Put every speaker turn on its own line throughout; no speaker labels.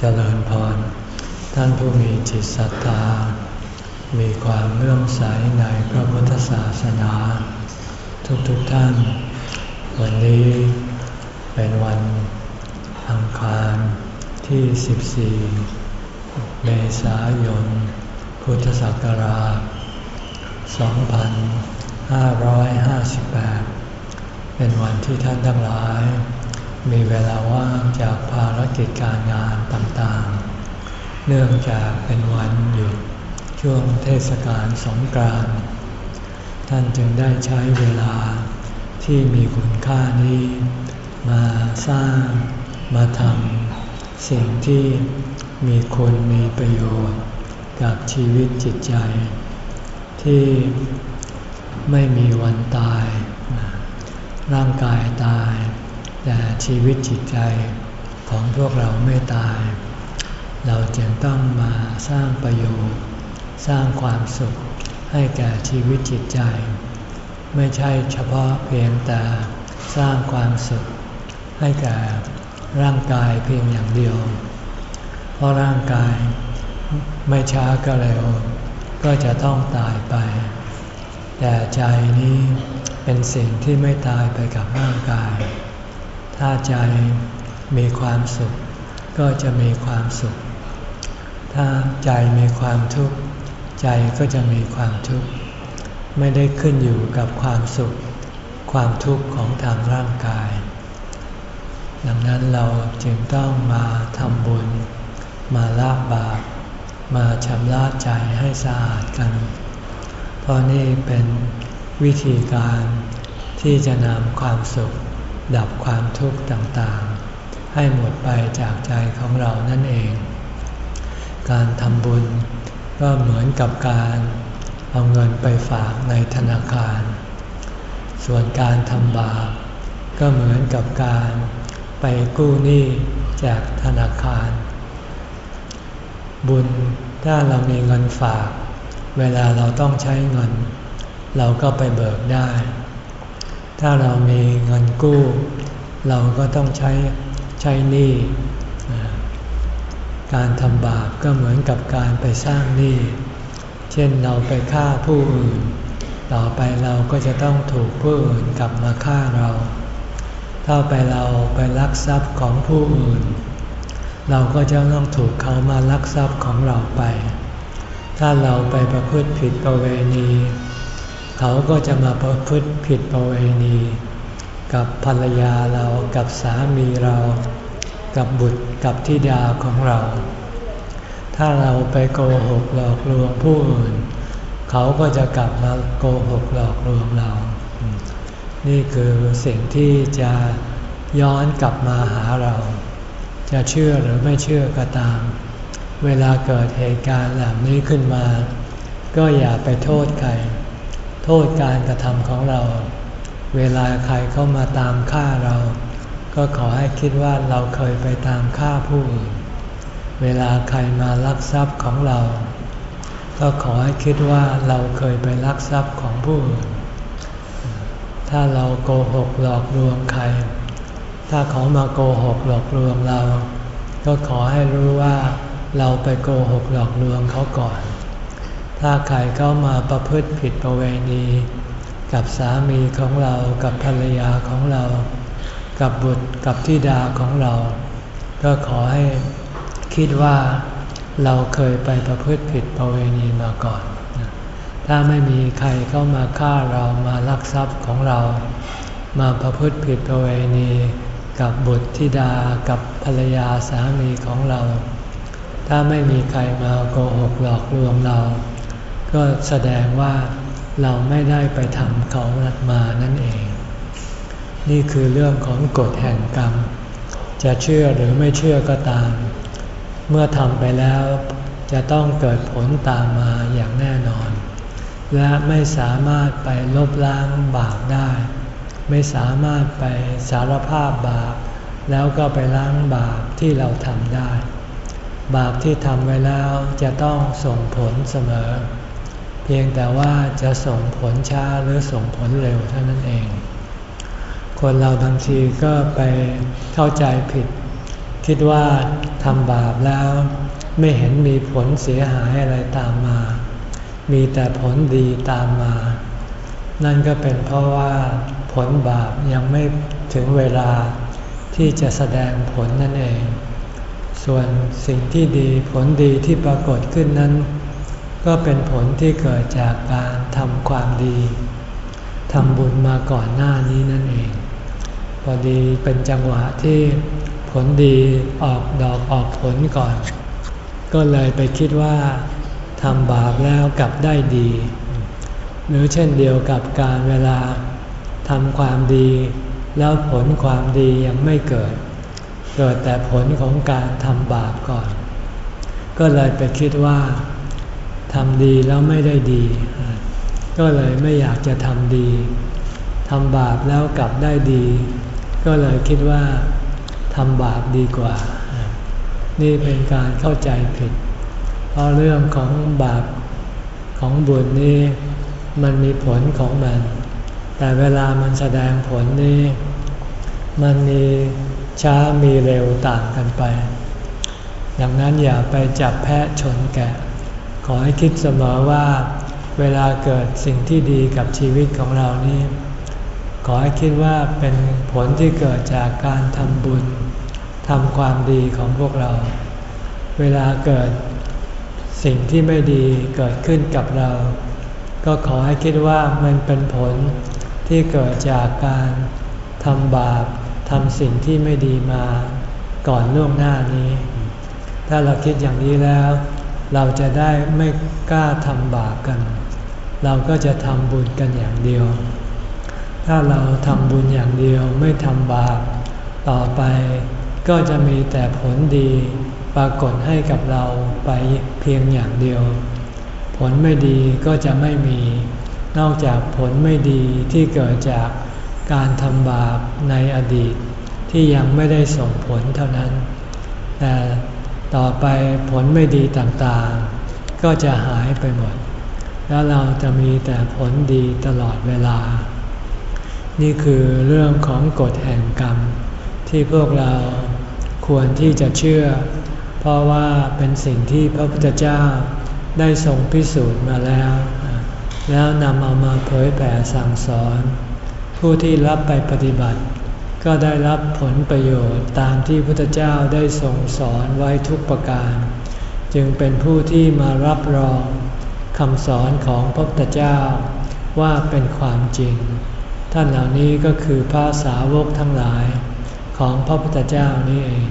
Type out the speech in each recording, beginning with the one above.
เจริญพร ท่านผู้มีจิตศรัทธา มีความเลื่อมใสในพระพุทธศาสนา ทุกๆทท่าน วันนี้เป็นวันอังคารที่ 14 เมษายน พุทธศักราช 2558 เป็นวันที่ท่านทั้งหลาย มีเวลาว่างจากภารกิจการงานต่างๆ เนื่องจากเป็นวันหยุดช่วงเทศกาลสงกรานต์ท่านจึงได้ใช้เวลาที่มีคุณค่านี้ มาสร้างมาทำสิ่งที่มีคุณมีประโยชน์ กับชีวิตจิตใจ ที่ไม่มีวันตาย ร่างกายตาย ชีวิตจิตใจของพวกเราไม่ตาย เราจึงต้องมาสร้างประโยชน์ สร้างความสุขให้แก่ชีวิตจิตใจ ไม่ใช่เฉพาะเพียงแต่สร้างความสุขให้แก่ร่างกายเพียงอย่างเดียว เพราะร่างกายไม่ช้าก็เร็ว ก็จะต้องตายไป แต่ใจนี้เป็นสิ่งที่ไม่ตายไปกับร่างกาย ถ้าใจมีความสุข ก็จะมีความสุข ถ้าใจมีความทุกข์ใจก็จะมีความทุกข์ ไม่ได้ขึ้นอยู่กับความสุข ความทุกข์ของทางร่างกาย ดังนั้นเราจึงต้องมาทำบุญ มาละบาป มาชำระใจให้สะอาดกัน เพราะนี่เป็นวิธีการที่จะนำความสุข ดับความทุกข์ต่างๆ ให้หมดไปจากใจของเรานั่นเอง การทำบุญก็เหมือนกับการเอาเงินไปฝากในธนาคาร ส่วนการทำบาปก็เหมือนกับการไปกู้หนี้จากธนาคาร บุญถ้าเรามีเงินฝาก เวลาเราต้องใช้เงิน เราก็ไปเบิกได้ ถ้าเรามีเงินกู้ เราก็ต้องใช้ใช้หนี้ การทำบาปก็เหมือนกับการไปสร้างหนี้ เช่นเราไปฆ่าผู้อื่น ต่อไปเราก็จะต้องถูกผู้อื่นกลับมาฆ่าเรา ถ้าไปเราไปลักทรัพย์ของผู้อื่น เราก็จะต้องถูกเขามาลักทรัพย์ของเราไป ถ้าเราไปประพฤติผิดประเวณี เขาก็จะมาประพฤติผิดประเวณี กับภรรยาเรากับสามีเรา กับบุตรกับธิดาของเรา ถ้าเราไปโกหกหลอกลวงผู้อื่น เขาก็จะกลับมาโกหกหลอกลวงเรา นี่คือสิ่งที่จะย้อนกลับมาหาเรา จะเชื่อหรือไม่เชื่อก็ตาม เวลาเกิดเหตุการณ์แบบนี้ขึ้นมา ก็อย่าไปโทษใคร โทษการกระทำของเรา เวลาใครเข้ามาตามฆ่าเรา ก็ขอให้คิดว่าเราเคยไปตามฆ่าผู้อื่น เวลาใครมาลักทรัพย์ของเรา ก็ขอให้คิดว่าเราเคยไปลักทรัพย์ของผู้อื่น ถ้าเราโกหกหลอกลวงใคร ถ้าเขามาโกหกหลอกลวงเรา ก็ขอให้รู้ว่าเราไปโกหกหลอกลวงเขาก่อน ถ้าใครเข้ามาประพฤติผิดประเวณี กับสามีของเรากับภรรยาของเรา กับบุตรกับธิดาของเรา ก็ขอให้คิดว่าเราเคยไปประพฤติผิดประเวณีมาก่อน ถ้าไม่มีใครเข้ามาฆ่าเรามาลักทรัพย์ของเรา มาประพฤติผิดประเวณีกับบุตรธิดากับภรรยาสามีของเรา ถ้าไม่มีใครมาโกหกหลอกลวงเรา ก็แสดงว่าเราไม่ได้ไปทำเขามานั่นเอง นี่คือเรื่องของกฎแห่งกรรม จะเชื่อหรือไม่เชื่อก็ตาม เมื่อทำไปแล้วจะต้องเกิดผลตามมาอย่างแน่นอน และไม่สามารถไปลบล้างบาปได้ ไม่สามารถไปสารภาพบาป แล้วก็ไปล้างบาปที่เราทำได้ บาปที่ทำไว้แล้วจะต้องส่งผลเสมอ เพียงแต่ว่าจะส่งผลช้าหรือส่งผลเร็วเท่านั้นเอง คนเราบางทีก็ไปเข้าใจผิด คิดว่าทำบาปแล้วไม่เห็นมีผลเสียหายอะไรตามมา มีแต่ผลดีตามมา นั่นก็เป็นเพราะว่าผลบาปยังไม่ถึงเวลาที่จะแสดงผลนั่นเอง ส่วนสิ่งที่ดีผลดีที่ปรากฏขึ้นนั้น ก็เป็นผลที่เกิดจากการทำความดีทำบุญมาก่อนหน้านี้นั่นเอง พอดีเป็นจังหวะที่ผลดีออกดอกออกผลก่อน ก็เลยไปคิดว่าทำบาปแล้วกลับได้ดี หรือเช่นเดียวกับการเวลาทำความดี แล้วผลความดียังไม่เกิด เกิดแต่ผลของการทำบาปก่อน ก็เลยไปคิดว่า ทำดีแล้วไม่ได้ดี ก็เลยไม่อยากจะทำดีทำบาปแล้วกลับได้ดี ก็เลยคิดว่าทำบาปดีกว่า นี่เป็นการเข้าใจผิด เพราะเรื่องของบาปของบุญนี่มันมีผลของมัน แต่เวลามันแสดงผลนี่มันมีช้ามีเร็วต่างกันไป ดังนั้นอย่าไปจับแพะชนแกะ ขอให้คิดเสมอว่า เวลาเกิดสิ่งที่ดีกับชีวิตของเรานี่ขอให้คิดว่าเป็นผลที่เกิดจากการทำบุญทำความดีของพวกเรา เวลาเกิดสิ่งที่ไม่ดีเกิดขึ้นกับเรา ก็ขอให้คิดว่ามันเป็นผลที่เกิดจากการทำบาปทำสิ่งที่ไม่ดีมาก่อนล่วงหน้านี้ ถ้าเราคิดอย่างนี้แล้ว เราจะได้ไม่กล้าทำบาปกัน เราก็จะทำบุญกันอย่างเดียว ถ้าเราทำบุญอย่างเดียวไม่ทำบาป ต่อไปก็จะมีแต่ผลดีปรากฏให้กับเราไปเพียงอย่างเดียว ผลไม่ดีก็จะไม่มี นอกจากผลไม่ดีที่เกิดจากการทำบาปในอดีต ที่ยังไม่ได้ส่งผลเท่านั้น แต่ ต่อไปผลไม่ดีต่างๆ ก็จะหายไปหมด แล้วเราจะมีแต่ผลดีตลอดเวลา นี่คือเรื่องของกฎแห่งกรรม ที่พวกเราควรที่จะเชื่อ เพราะว่าเป็นสิ่งที่พระพุทธเจ้าได้ทรงพิสูจน์มาแล้ว แล้วนำเอามาเผยแผ่สั่งสอน ผู้ที่รับไปปฏิบัติ ก็ได้รับผลประโยชน์ตามที่พุทธเจ้าได้ทรงสอนไว้ทุกประการ จึงเป็นผู้ที่มารับรองคำสอนของพระพุทธเจ้าว่าเป็นความจริง ท่านเหล่านี้ก็คือพระสาวกทั้งหลายของพระพุทธเจ้านี่เอง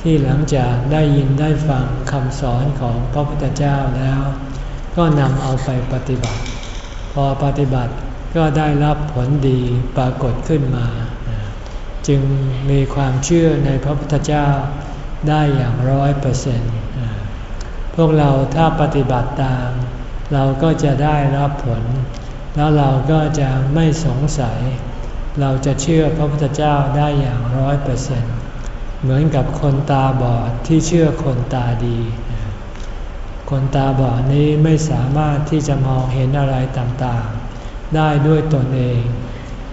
ที่หลังจากได้ยินได้ฟังคำสอนของพระพุทธเจ้าแล้ว ก็นำเอาไปปฏิบัติ พอปฏิบัติก็ได้รับผลดีปรากฏขึ้นมา จึงมีความเชื่อในพระพุทธเจ้าได้อย่างร้อยเปอร์เซ็นต์พวกเราถ้าปฏิบัติตาม เราก็จะได้รับผล แล้วเราก็จะไม่สงสัย เราจะเชื่อพระพุทธเจ้าได้อย่างร้อยเปอร์เซ็นต์เหมือนกับคนตาบอดที่เชื่อคนตาดี คนตาบอดนี้ไม่สามารถที่จะมองเห็นอะไรต่างๆ ได้ด้วยตนเอง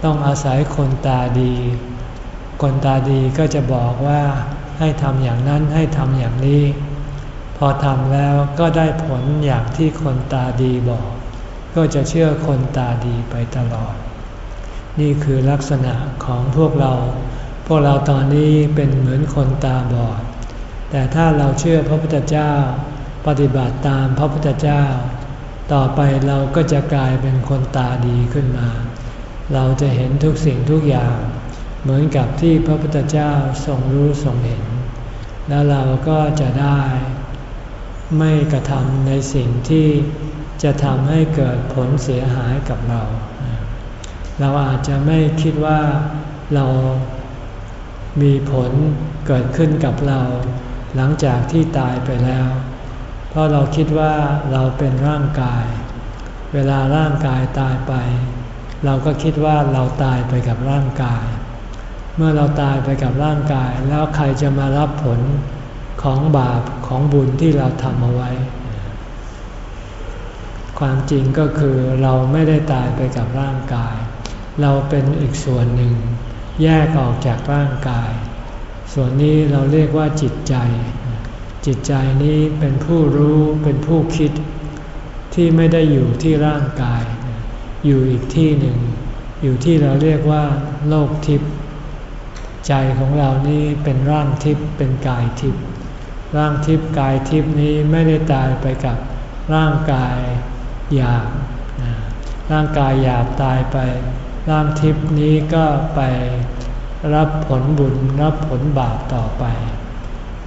ต้องอาศัยคนตาดี คนตาดีก็จะบอกว่าให้ทำอย่างนั้นให้ทำอย่างนี้ พอทำแล้วก็ได้ผลอย่างที่คนตาดีบอก ก็จะเชื่อคนตาดีไปตลอด นี่คือลักษณะของพวกเรา พวกเราตอนนี้เป็นเหมือนคนตาบอด แต่ถ้าเราเชื่อพระพุทธเจ้า ปฏิบัติตามพระพุทธเจ้า ต่อไปเราก็จะกลายเป็นคนตาดีขึ้นมา เราจะเห็นทุกสิ่งทุกอย่าง เหมือนกับที่พระพุทธเจ้าทรงรู้ทรงเห็น แล้วเราก็จะได้ไม่กระทำในสิ่งที่จะทำให้เกิดผลเสียหายกับเรา เราอาจจะไม่คิดว่าเรามีผลเกิดขึ้นกับเรา หลังจากที่ตายไปแล้ว เพราะเราคิดว่าเราเป็นร่างกาย เวลาร่างกายตายไป เราก็คิดว่าเราตายไปกับร่างกาย เมื่อเราตายไปกับร่างกายแล้วใครจะมารับผลของบาปของบุญที่เราทำเอาไว้ ความจริงก็คือเราไม่ได้ตายไปกับร่างกาย เราเป็นอีกส่วนหนึ่ง แยกออกจากร่างกาย ส่วนนี้เราเรียกว่าจิตใจ จิตใจนี้เป็นผู้รู้เป็นผู้คิด ที่ไม่ได้อยู่ที่ร่างกาย อยู่อีกที่หนึ่ง อยู่ที่เราเรียกว่า โลกทิพย์ ใจของเรานี่เป็นร่างทิพย์เป็นกายทิพย์ร่างทิพย์กายทิพย์นี้ไม่ได้ตายไปกับร่างกายหยาบร่างกายหยาบตายไป ร่างทิพย์นี้ก็ไปรับผลบุญรับผลบาปต่อไป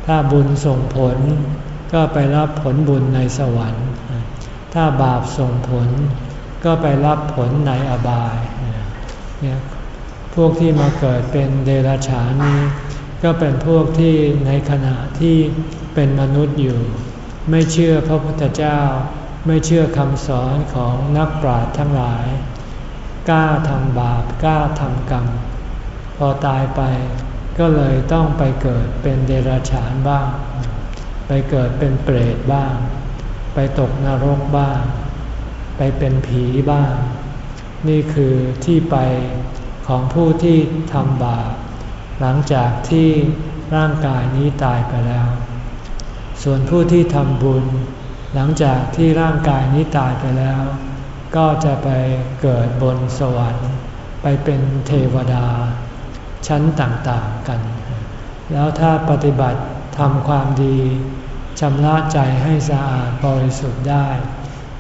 ถ้าบุญส่งผลก็ไปรับผลบุญในสวรรค์ ถ้าบาปส่งผลก็ไปรับผลในอบายเนี่ย พวกที่มาเกิดเป็นเดรัจฉานนี้ ก็เป็นพวกที่ในขณะที่เป็นมนุษย์อยู่ ไม่เชื่อพระพุทธเจ้า ไม่เชื่อคำสอนของนักปราชญ์ทั้งหลาย กล้าทำบาปกล้าทำกรรม พอตายไปก็เลยต้องไปเกิดเป็นเดรัจฉานบ้าง ไปเกิดเป็นเปรตบ้าง ไปตกนรกบ้าง ไปเป็นผีบ้าง นี่คือที่ไป ของผู้ที่ทำบาปหลังจากที่ร่างกายนี้ตายไปแล้ว ส่วนผู้ที่ทำบุญ หลังจากที่ร่างกายนี้ตายไปแล้ว ก็จะไปเกิดบนสวรรค์ ไปเป็นเทวดา ชั้นต่างๆกัน แล้วถ้าปฏิบัติทำความดีชำระใจให้สะอาดบริสุทธิ์ได้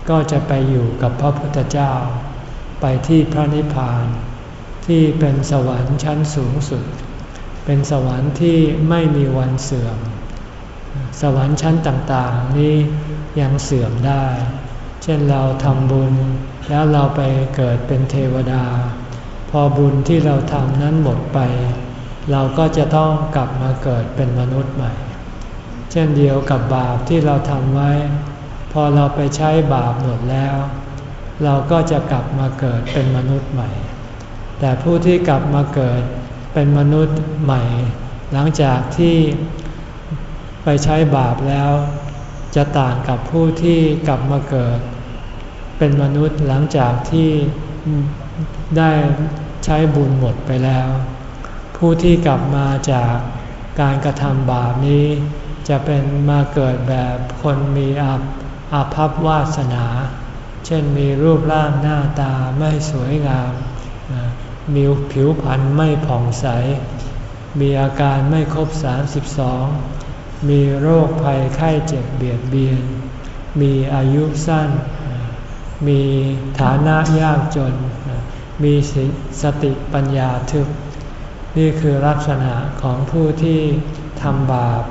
ก็จะไปอยู่กับพระพุทธเจ้า ไปที่พระนิพพาน ที่เป็นสวรรค์ชั้นสูงสุด เป็นสวรรค์ที่ไม่มีวันเสื่อม สวรรค์ชั้นต่างๆนี้ยังเสื่อมได้ เช่นเราทำบุญแล้วเราไปเกิดเป็นเทวดา พอบุญที่เราทำนั้นหมดไป เราก็จะต้องกลับมาเกิดเป็นมนุษย์ใหม่ เช่นเดียวกับบาปที่เราทำไว้ พอเราไปใช้บาปหมดแล้ว เราก็จะกลับมาเกิดเป็นมนุษย์ใหม่ แต่ผู้ที่กลับมาเกิดเป็นมนุษย์ใหม่ หลังจากที่ไปใช้บาปแล้ว จะต่างกับผู้ที่กลับมาเกิด เป็นมนุษย์หลังจากที่ได้ใช้บุญหมดไปแล้ว ผู้ที่กลับมาจากการกระทำบาปนี้ จะเป็นมาเกิดแบบคนมีอาอาภัพวาสนา เช่นมีรูปร่างหน้าตาไม่สวยงาม มีผิวพรรณไม่ผ่องใส มีอาการไม่ครบ 32 มีโรคภัยไข้เจ็บเบียดเบียน มีอายุสั้น มีฐานะยากจน มีสติปัญญาทึบ นี่คือลักษณะของผู้ที่ทำบาป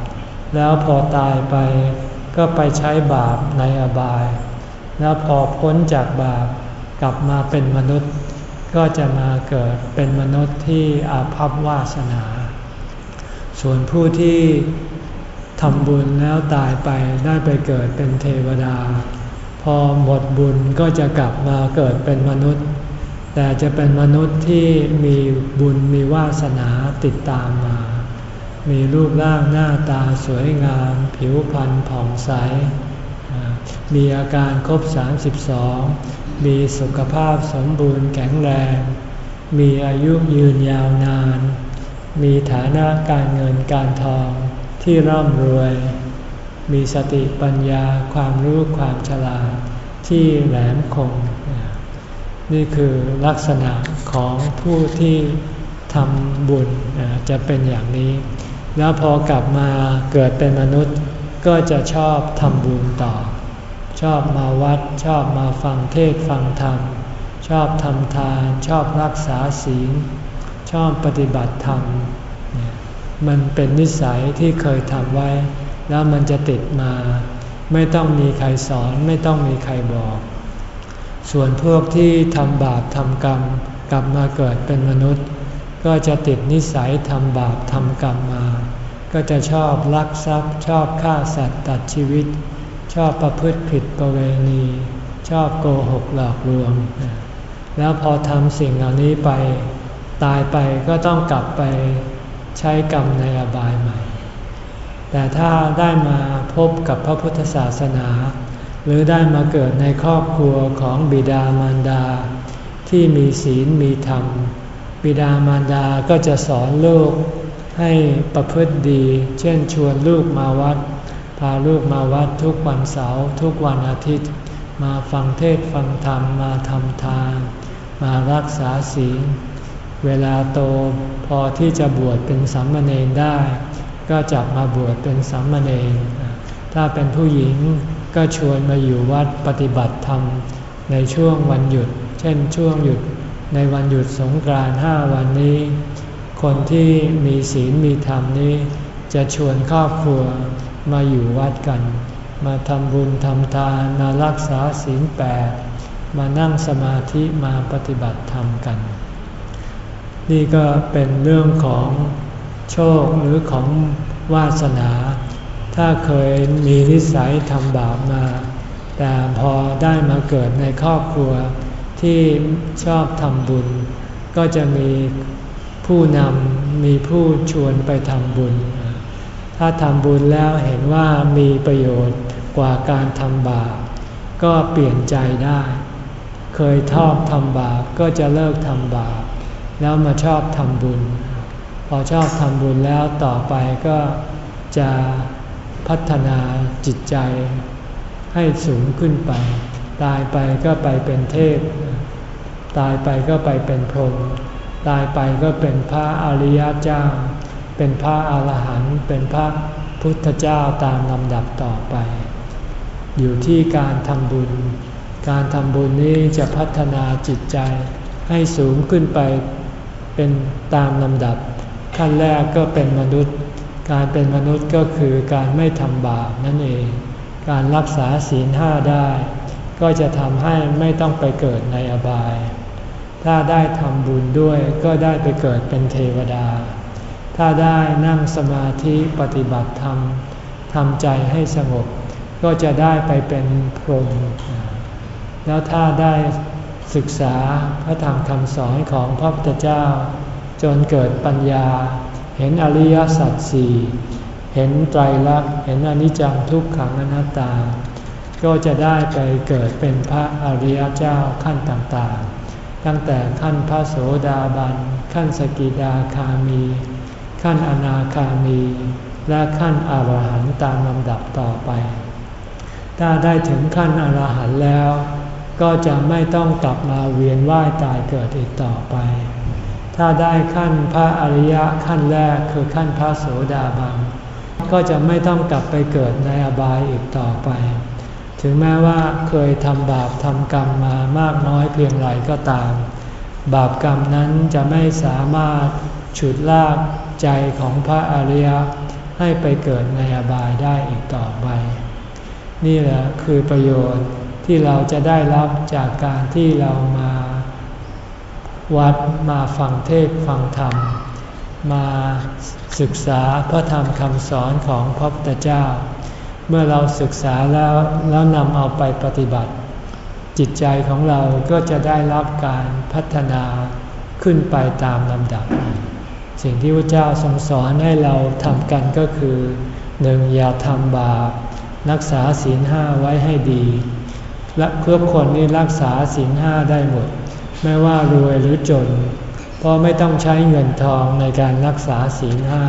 แล้วพอตายไปก็ไปใช้บาปในอบาย แล้วพอพ้นจากบาปกลับมาเป็นมนุษย์ ก็จะมาเกิดเป็นมนุษย์ที่อาภัพวาสนา ส่วนผู้ที่ทำบุญแล้วตายไปได้ไปเกิดเป็นเทวดา พอหมดบุญก็จะกลับมาเกิดเป็นมนุษย์ แต่จะเป็นมนุษย์ที่มีบุญมีวาสนาติดตามมา มีรูปร่างหน้าตาสวยงาม ผิวพรรณผ่องใส มีอาการครบ 32 มีสุขภาพสมบูรณ์แข็งแรง มีอายุยืนยาวนาน มีฐานะการเงินการทองที่ร่ำรวย มีสติปัญญาความรู้ความฉลาดที่แหลมคม นี่คือลักษณะของผู้ที่ทำบุญจะเป็นอย่างนี้ แล้วพอกลับมาเกิดเป็นมนุษย์ก็จะชอบทำบุญต่อ อบมาวัด ชอบมาฟังเทศฟังธรรม ชอบทำทาน ชอบรักษาศีล ชอบปฏิบัติธรรม มันเป็นนิสัยที่เคยทำไว้ แล้วมันจะติดมา ไม่ต้องมีใครสอนไม่ต้องมีใครบอก ส่วนพวกที่ทำบาปทำกรรม กลับมาเกิดเป็นมนุษย์ ก็จะติดนิสัยทำบาปทำกรรมมา ก็จะชอบลักทรัพย์ ชอบฆ่าสัตว์ตัดชีวิต ชอบประพฤติผิดประเวณี ชอบโกหกหลอกลวง แล้วพอทำสิ่งเหล่านี้ไป ตายไปก็ต้องกลับไปใช้กรรมในอบายใหม่ แต่ถ้าได้มาพบกับพระพุทธศาสนา หรือได้มาเกิดในครอบครัวของบิดามารดา ที่มีศีลมีธรรม บิดามารดาก็จะสอนลูกให้ประพฤติดี เช่นชวนลูกมาวัด พาลูกมาวัดทุกวันเสาร์ทุกวันอาทิตย์ มาฟังเทศฟังธรรมมาทำทาน มารักษาศีล เวลาโตพอที่จะบวชเป็นสามเณรได้ ก็จับมาบวชเป็นสามเณรถ้าเป็นผู้หญิงก็ชวนมาอยู่วัดปฏิบัติธรรม ในช่วงวันหยุด เช่นช่วงหยุดในวันหยุดสงกรานต์ห้าวันนี้ คนที่มีศีลมีธรรมนี้ จะชวนครอบครัว มาอยู่วัดกัน มาทำบุญทำทานมารักษาศีลแปดมานั่งสมาธิมาปฏิบัติธรรมกัน นี่ก็เป็นเรื่องของโชคหรือของวาสนา ถ้าเคยมีนิสัยทำบาปมา แต่พอได้มาเกิดในครอบครัวที่ชอบทำบุญ ก็จะมีผู้นำมีผู้ชวนไปทำบุญ ถ้าทำบุญแล้วเห็นว่ามีประโยชน์กว่าการทำบาปก็เปลี่ยนใจได้ เคยทอบทำบาปก็จะเลิกทำบาปแล้วมาชอบทำบุญ พอชอบทำบุญแล้วต่อไปก็จะพัฒนาจิตใจให้สูงขึ้นไป ตายไปก็ไปเป็นเทพ ตายไปก็ไปเป็นพรหม ตายไปก็เป็นพระอริยเจ้า เป็นพระอาหารหันต์เป็นพระพุทธเจ้าตามลำดับต่อไป อยู่ที่การทำบุญ การทำบุญนี้จะพัฒนาจิตใจให้สูงขึ้นไปเป็นตามลำดับ ขั้นแรกก็เป็นมนุษย์ การเป็นมนุษย์ก็คือการไม่ทำบาปนั่นเอง การรักษาศีลห้าได้ ก็จะทำให้ไม่ต้องไปเกิดในอบาย ถ้าได้ทำบุญด้วยก็ได้ไปเกิดเป็นเทวดา ถ้าได้นั่งสมาธิปฏิบัติธรรมทำใจให้สงบ ก็จะได้ไปเป็นพรหมแล้วถ้าได้ศึกษาพระธรรมคำสอนของพระพุทธเจ้า จนเกิดปัญญา เห็นอริยสัจสี่เห็นไตรลักษณ์เห็นอนิจจังทุกขังอนัตตา ก็จะได้ไปเกิดเป็นพระอริยเจ้าขั้นต่างๆ ตั้งแต่ขั้นพระโสดาบัน ขั้นสกิดาคามี ขั้นอนาคามี และขั้นอรหันต์ตามลำดับต่อไป ถ้าได้ถึงขั้นอรหันต์แล้ว ก็จะไม่ต้องกลับมาเวียนว่ายตายเกิดอีกต่อไป ถ้าได้ขั้นพระอริยะขั้นแรกคือขั้นพระโสดาบัน ก็จะไม่ต้องกลับไปเกิดในอบายอีกต่อไป ถึงแม้ว่าเคยทำบาปทำกรรมมามากน้อยเพียงไรก็ตาม บาปกรรมนั้นจะไม่สามารถฉุดลาก ใจของพระอริยะให้ไปเกิดในอบายได้อีกต่อไป นี่แหละคือประโยชน์ที่เราจะได้รับจากการที่เรามา วัดมาฟังเทศฟังธรรม มาศึกษาพระธรรมคำสอนของพระพุทธเจ้า เมื่อเราศึกษาแล้วแล้วนำเอาไปปฏิบัติ จิตใจของเราก็จะได้รับการพัฒนาขึ้นไปตามลำดับ สิ่งที่พระเจ้าทรงสอนให้เราทำกันก็คือหนึ่งอย่าทำบาปรักษาศีลห้าไว้ให้ดี และเพื่อคนนี้รักษาศีลห้าได้หมด ไม่ว่ารวยหรือจน เพราะไม่ต้องใช้เงินทองในการรักษาศีลห้า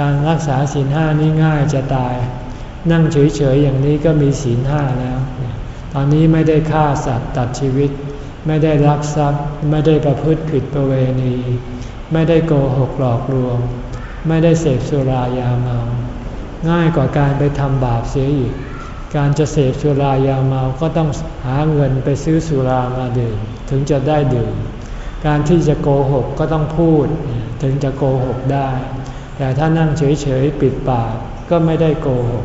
การรักษาศีลห้านี่ง่ายจะตาย นั่งเฉยๆอย่างนี้ก็มีศีลห้าแล้ว ตอนนี้ไม่ได้ฆ่าสัตว์ตัดชีวิต ไม่ได้รักทรัพย์ ไม่ได้ประพฤติผิดประเวณี ไม่ได้โกหกหลอกลวง ไม่ได้เสพสุรายาเมา ง่ายกว่าการไปทำบาปเสียอีก การจะเสพสุรายาเมาก็ต้องหาเงินไปซื้อสุรามาดื่มถึงจะได้ดื่ม การที่จะโกหกก็ต้องพูด ถึงจะโกหกได้ แต่ถ้านั่งเฉยๆปิดปากก็ไม่ได้โกหก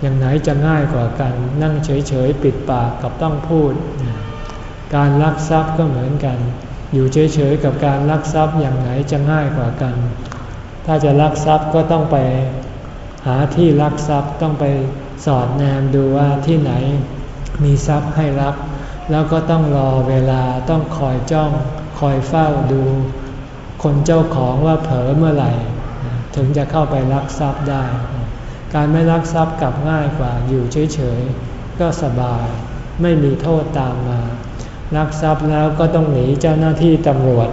อย่างไหนจะง่ายกว่ากันนั่งเฉยๆปิดปากกับต้องพูด การลักทรัพย์ก็เหมือนกัน อยู่เฉยๆกับการลักทรัพย์อย่างไหนจะง่ายกว่ากัน ถ้าจะลักทรัพย์ก็ต้องไปหาที่ลักทรัพย์ต้องไปสอดแนมดูว่าที่ไหนมีทรัพย์ให้รับ แล้วก็ต้องรอเวลาต้องคอยจ้องคอยเฝ้าดู คนเจ้าของว่าเผลอเมื่อไหร่ ถึงจะเข้าไปรักทรัพย์ได้ การไม่รักทรัพย์กลับง่ายกว่าอยู่เฉยๆก็สบาย ไม่มีโทษตามมา รักทรัพย์แล้วก็ต้องหนีเจ้าหน้าที่ตำรวจ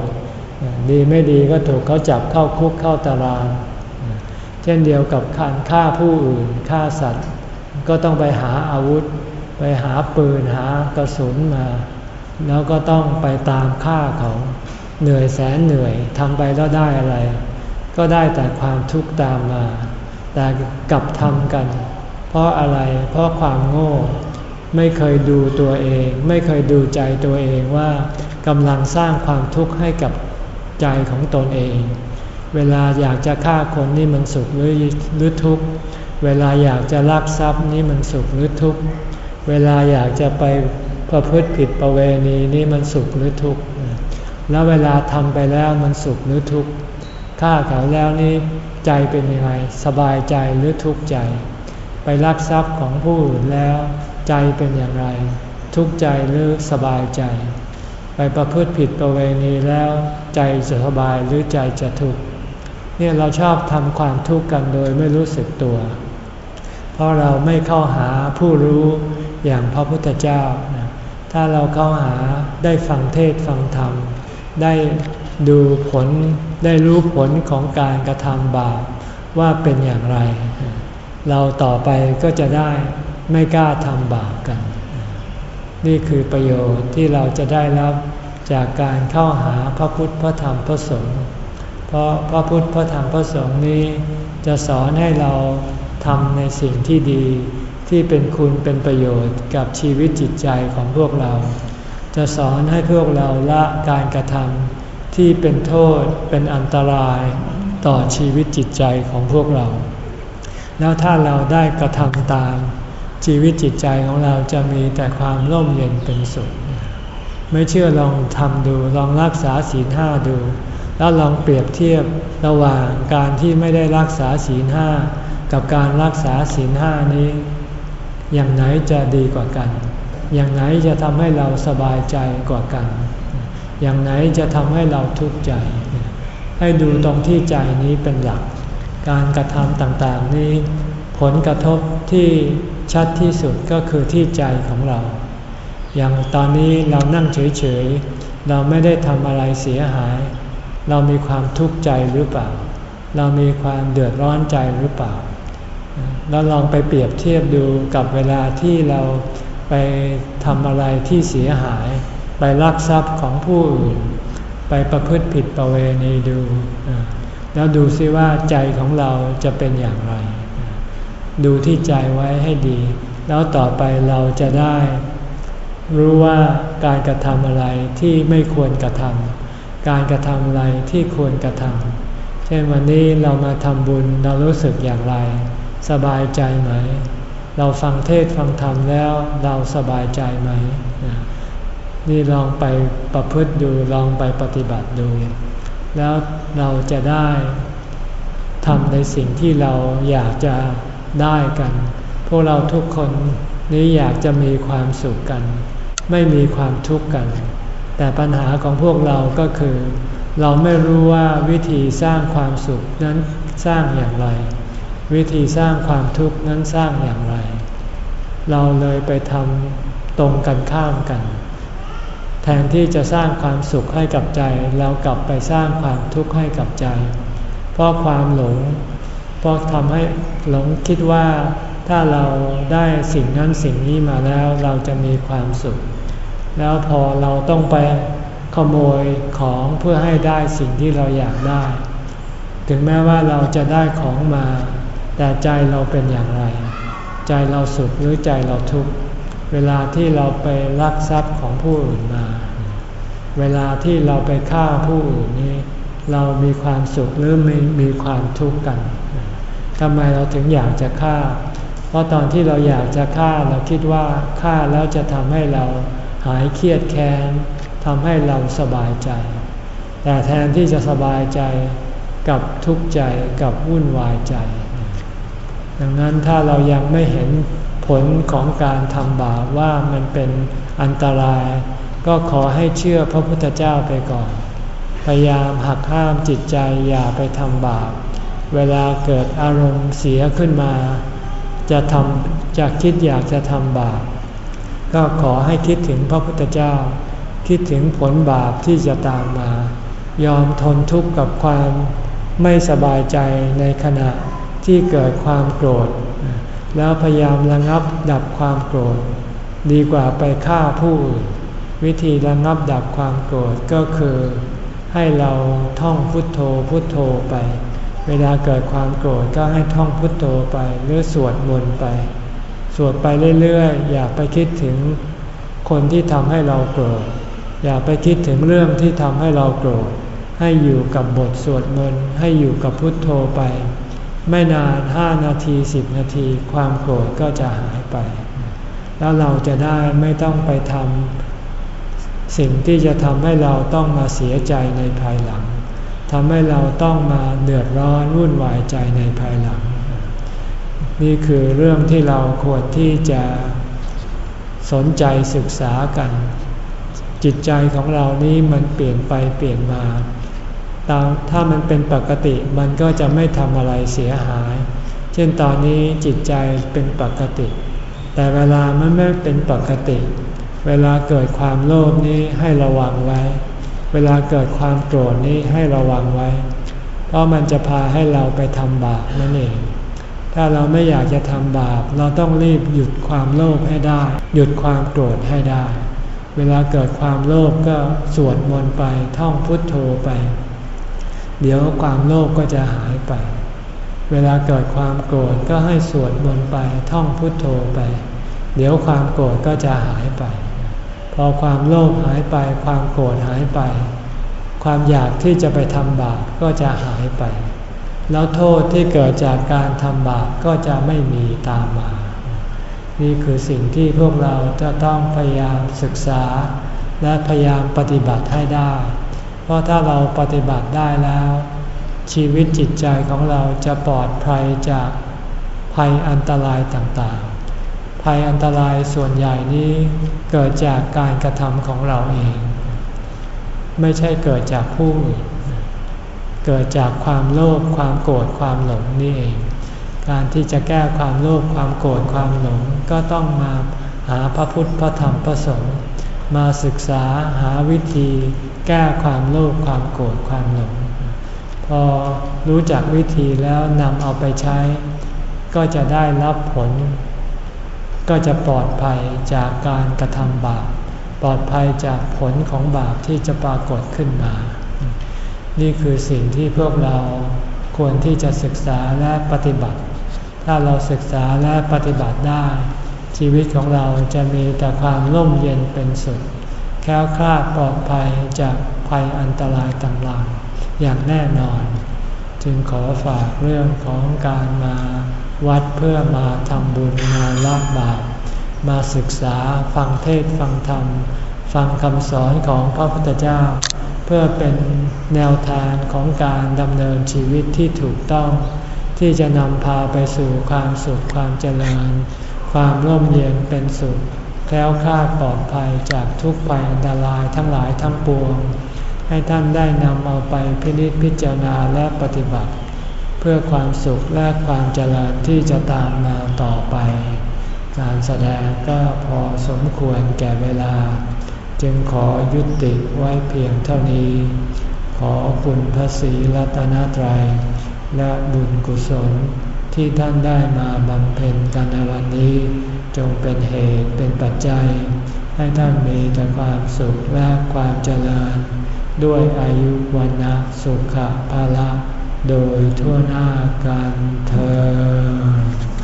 ดีไม่ดีก็ถูกเขาจับเข้าคุกเข้าตาราง เช่นเดียวกับการฆ่าผู้อื่นฆ่าสัตว์ ก็ต้องไปหาอาวุธ ไปหาปืนหากระสุนมา แล้วก็ต้องไปตามฆ่าเขาเหนื่อยแสนเหนื่อยทำไปแล้วได้อะไร ก็ได้แต่ความทุกข์ตามมา แต่กลับทำกัน เพราะอะไรเพราะความโง่ ไม่เคยดูตัวเอง ไม่เคยดูใจตัวเองว่ากำลังสร้างความทุกข์ให้กับใจของตนเอง เวลาอยากจะฆ่าคนนี่มันสุขหรือหรือทุกข์ เวลาอยากจะลักทรัพย์นี่มันสุขหรือทุกข์ เวลาอยากจะไปประพฤติผิดประเวณีนี่มันสุขหรือทุกข์ แล้วเวลาทำไปแล้วมันสุขหรือทุกข์ ฆ่าเขาแล้วนี่ใจเป็นยังไง สบายใจหรือทุกข์ใจ ไปลักทรัพย์ของผู้อื่นแล้ว ใจเป็นอย่างไร ทุกข์ใจหรือสบายใจ ไปประพฤติผิดประเวณีแล้วใจจะสบายหรือใจจะทุกข์เนี่ยเราชอบทำความทุกข์กันโดยไม่รู้สึกตัว เพราะเราไม่เข้าหาผู้รู้อย่างพระพุทธเจ้า ถ้าเราเข้าหาได้ฟังเทศฟังธรรม ได้ดูผลได้รู้ผลของการกระทำบาปว่าเป็นอย่างไร เราต่อไปก็จะได้ ไม่กล้าทำบาปกัน นี่คือประโยชน์ที่เราจะได้รับจากการเข้าหาพระพุทธพระธรรมพระสงฆ์เพราะพระพุทธพระธรรมพระสงฆ์นี้ จะสอนให้เราทำในสิ่งที่ดี ที่เป็นคุณเป็นประโยชน์กับชีวิตจิตใจของพวกเรา จะสอนให้พวกเราละการกระทำที่เป็นโทษเป็นอันตรายต่อชีวิตจิตใจของพวกเรา แล้วถ้าเราได้กระทำตาม ชีวิตจิตใจของเราจะมีแต่ความร่มเย็นเป็นสุข ไม่เชื่อลองทำดูลองรักษาศีลห้าดู แล้วลองเปรียบเทียบระหว่างการที่ไม่ได้รักษาศีลห้ากับการรักษาศีลห้านี้ อย่างไหนจะดีกว่ากัน อย่างไหนจะทำให้เราสบายใจกว่ากัน อย่างไหนจะทำให้เราทุกข์ใจ ให้ดูตรงที่ใจนี้เป็นหลัก การกระทำต่างๆนี้ ผลกระทบที่ชัดที่สุดก็คือที่ใจของเรา อย่างตอนนี้เรานั่งเฉยๆ เราไม่ได้ทำอะไรเสียหาย เรามีความทุกข์ใจหรือเปล่า เรามีความเดือดร้อนใจหรือเปล่าเราลองไปเปรียบเทียบดูกับเวลาที่เราไปทำอะไรที่เสียหาย ไปลักทรัพย์ของผู้อื่น ไปประพฤติผิดประเวณีดู แล้วดูซิว่าใจของเราจะเป็นอย่างไร ดูที่ใจไว้ให้ดี แล้วต่อไปเราจะได้ รู้ว่าการกระทำอะไรที่ไม่ควรกระทำการกระทำอะไรที่ควรกระทำเช่นวันนี้เรามาทำบุญเรารู้สึกอย่างไร สบายใจไหม เราฟังเทศฟังธรรมแล้วเราสบายใจไหม นี่ลองไปประพฤติดูลองไปปฏิบัติดู แล้วเราจะได้ทำในสิ่งที่เราอยากจะ ได้กัน พวกเราทุกคนนี้อยากจะมีความสุขกัน ไม่มีความทุกข์กัน แต่ปัญหาของพวกเราก็คือ เราไม่รู้ว่าวิธีสร้างความสุขนั้นสร้างอย่างไร วิธีสร้างความทุกข์นั้นสร้างอย่างไร เราเลยไปทำตรงกันข้ามกัน แทนที่จะสร้างความสุขให้กับใจ เรากลับไปสร้างความทุกข์ให้กับใจ เพราะความหลง เพราะทำให้หลงคิดว่าถ้าเราได้สิ่งนั้นสิ่งนี้มาแล้วเราจะมีความสุข แล้วพอเราต้องไปขโมยของเพื่อให้ได้สิ่งที่เราอยากได้ ถึงแม้ว่าเราจะได้ของมา แต่ใจเราเป็นอย่างไร ใจเราสุขหรือใจเราทุกข์เวลาที่เราไปลักทรัพย์ของผู้อื่นมา เวลาที่เราไปฆ่าผู้อื่นนี้ เรามีความสุขหรือมีมีความทุกข์กัน ทำไมเราถึงอยากจะฆ่า เพราะตอนที่เราอยากจะฆ่าเราคิดว่าฆ่าแล้วจะทำให้เราหายเครียดแค้นทำให้เราสบายใจ แต่แทนที่จะสบายใจกับทุกข์ใจกับวุ่นวายใจ ดังนั้นถ้าเรายังไม่เห็นผลของการทำบาปว่ามันเป็นอันตราย ก็ขอให้เชื่อพระพุทธเจ้าไปก่อน พยายามหักห้ามจิตใจอย่าไปทำบาป เวลาเกิดอารมณ์เสียขึ้นมา จะทำจะคิดอยากจะทำบาป ก็ขอให้คิดถึงพระพุทธเจ้า คิดถึงผลบาปที่จะตามมา ยอมทนทุกข์กับความไม่สบายใจในขณะที่เกิดความโกรธ แล้วพยายามระงับดับความโกรธ ดีกว่าไปฆ่าผู้อื่นวิธีระงับดับความโกรธก็คือ ให้เราท่องพุทโธพุทโธไป เวลาเกิดความโกรธก็ให้ท่องพุทโธไปหรือสวดมนต์ไป สวดไปเรื่อยๆ อย่าไปคิดถึงคนที่ทำให้เราโกรธ อย่าไปคิดถึงเรื่องที่ทำให้เราโกรธ ให้อยู่กับบทสวดมนต์ให้อยู่กับพุทโธไป ไม่นานห้านาทีสิบนาที ความโกรธก็จะหายไป แล้วเราจะได้ไม่ต้องไปทำสิ่งที่จะทำให้เราต้องมาเสียใจในภายหลัง ทำให้เราต้องมาเดือดร้อนวุ่นวายใจในภายหลัง นี่คือเรื่องที่เราควรที่จะสนใจศึกษากัน จิตใจของเรานี้มันเปลี่ยนไปเปลี่ยนมาตามถ้ามันเป็นปกติมันก็จะไม่ทำอะไรเสียหาย เช่นตอนนี้จิตใจเป็นปกติ แต่เวลามันไม่เป็นปกติ เวลาเกิดความโลภนี้ให้ระวังไว้ เวลาเกิดความโกรธนี้ให้ระวังไว้ เพราะมันจะพาให้เราไปทำบาปนั่นเอง ถ้าเราไม่อยากจะทำบาป เราต้องรีบหยุดความโลภให้ได้ หยุดความโกรธให้ได้ เวลาเกิดความโลภก็สวดมนต์ไปท่องพุทโธไป เดี๋ยวความโลภก็จะหายไป เวลาเกิดความโกรธก็ให้สวดมนต์ไปท่องพุทโธไป เดี๋ยวความโกรธก็จะหายไป พอความโลภหายไป ความโกรธหายไป ความอยากที่จะไปทำบาปก็จะหายไป แล้วโทษที่เกิดจากการทำบาปก็จะไม่มีตามมา นี่คือสิ่งที่พวกเราจะต้องพยายามศึกษา และพยายามปฏิบัติให้ได้ เพราะถ้าเราปฏิบัติได้แล้ว ชีวิตจิตใจของเราจะปลอดภัยจากภัยอันตรายต่างๆ ภัยอันตรายส่วนใหญ่นี้เกิดจากการกระทำของเราเอง ไม่ใช่เกิดจากผู้อื่น เกิดจากความโลภความโกรธความหลงนี่เอง การที่จะแก้ความโลภความโกรธความหลงก็ต้องมาหาพระพุทธพระธรรมพระสงฆ์มาศึกษาหาวิธีแก้ความโลภความโกรธความหลง พอรู้จักวิธีแล้วนำเอาไปใช้ ก็จะได้รับผล ก็จะปลอดภัยจากการกระทำบาป ปลอดภัยจากผลของบาปที่จะปรากฏขึ้นมา นี่คือสิ่งที่พวกเราควรที่จะศึกษาและปฏิบัติ ถ้าเราศึกษาและปฏิบัติได้ ชีวิตของเราจะมีแต่ความร่มเย็นเป็นสุด แค้วคลาดปลอดภัยจากภัยอันตรายต่างๆ อย่างแน่นอน จึงขอฝากเรื่องของการมา วัดเพื่อมาทำบุญมาละบาปมาศึกษาฟังเทศฟังธรรม ฟังคำสอนของพระพุทธเจ้า เพื่อเป็นแนวทางของการดำเนินชีวิตที่ถูกต้อง ที่จะนำพาไปสู่ความสุขความเจริญ ความร่มเย็นเป็นสุขแคล้วคลาดปลอดภัยจากทุกภัยอันตรายทั้งหลายทั้งปวง ให้ท่านได้นำเอาไปพินิจพิจารณาและปฏิบัติ เพื่อความสุขและความเจริญที่จะตามมาต่อไป การแสดงก็พอสมควรแก่เวลา จึงขอยุติไว้เพียงเท่านี้ ขอคุณพระศรีรัตนตรัย และบุญกุศลที่ท่านได้มาบำเพ็ญกันในวันนี้ จงเป็นเหตุเป็นปัจจัย ให้ท่านมีแต่ความสุขและความเจริญ ด้วยอายุวันนะสุขภาละ โดยทั่วหน้ากันเธอ